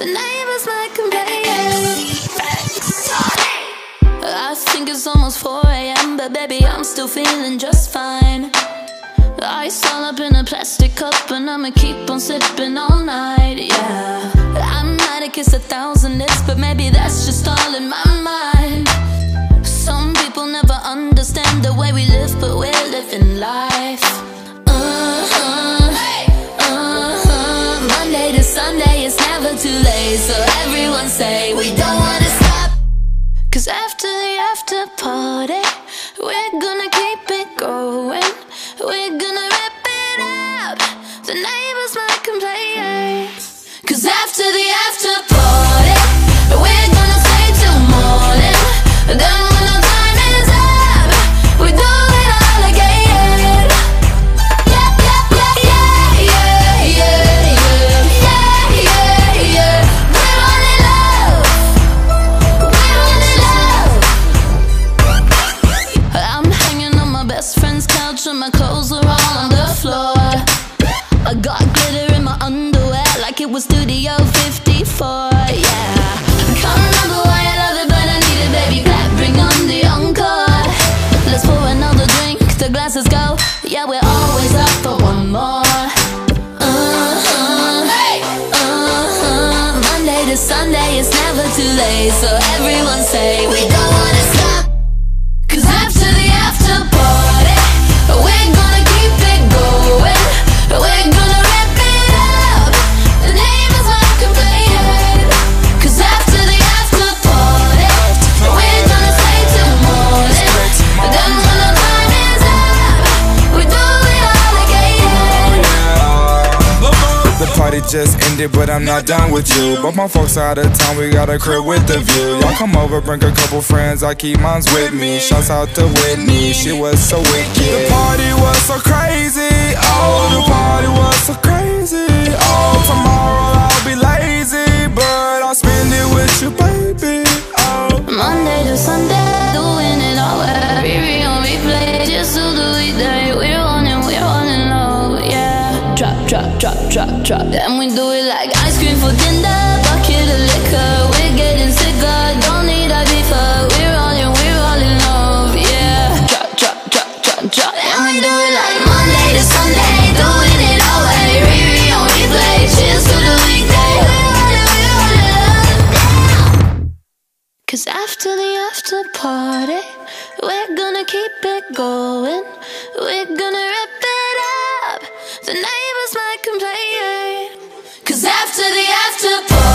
The neighbors might complain. I think it's almost 4 a.m., but baby, I'm still feeling just fine. Ice all up in a plastic cup, and I'ma keep on sipping all night, yeah. I might have kissed a thousand lips, but maybe that's just all in my mind. Some people never understand the way we live, but we're living life. Never too late, so everyone say we don't wanna stop. Cause after the after party, we're gonna keep it going. We're gonna rip it up. The neighbors might complain. Cause after the after party, floor. I got glitter in my underwear like it was Studio 54, yeah. I Can't remember why I love it, but I need it, baby. Clap, bring on the encore. Let's pour another drink, the glasses go. Yeah, we're always up for one more. Uh-huh, uh-huh. Monday to Sunday, it's never too late. So everyone say we don't wanna just ended, but I'm not done with you. But my folks out of town, we got a crib with the view. Y'all come over, bring a couple friends, I keep mines with me. Shouts out to Whitney, she was so wicked. The party was so crazy, oh, the party was so crazy. Drop, drop, drop, drop. And we do it like ice cream for dinner, bucket of liquor. We're getting sicker, don't need a beefer. We're on it, we're all in love, yeah. Drop, drop, drop, drop, drop. And we do it like Monday to Sunday, doing it all way. Riri on replay, cheers to the weekday. We're on it, we're on it low. Cause after the after party, we're gonna keep it going. We're gonna rip it up. The neighbors might complain. Cause after the after party,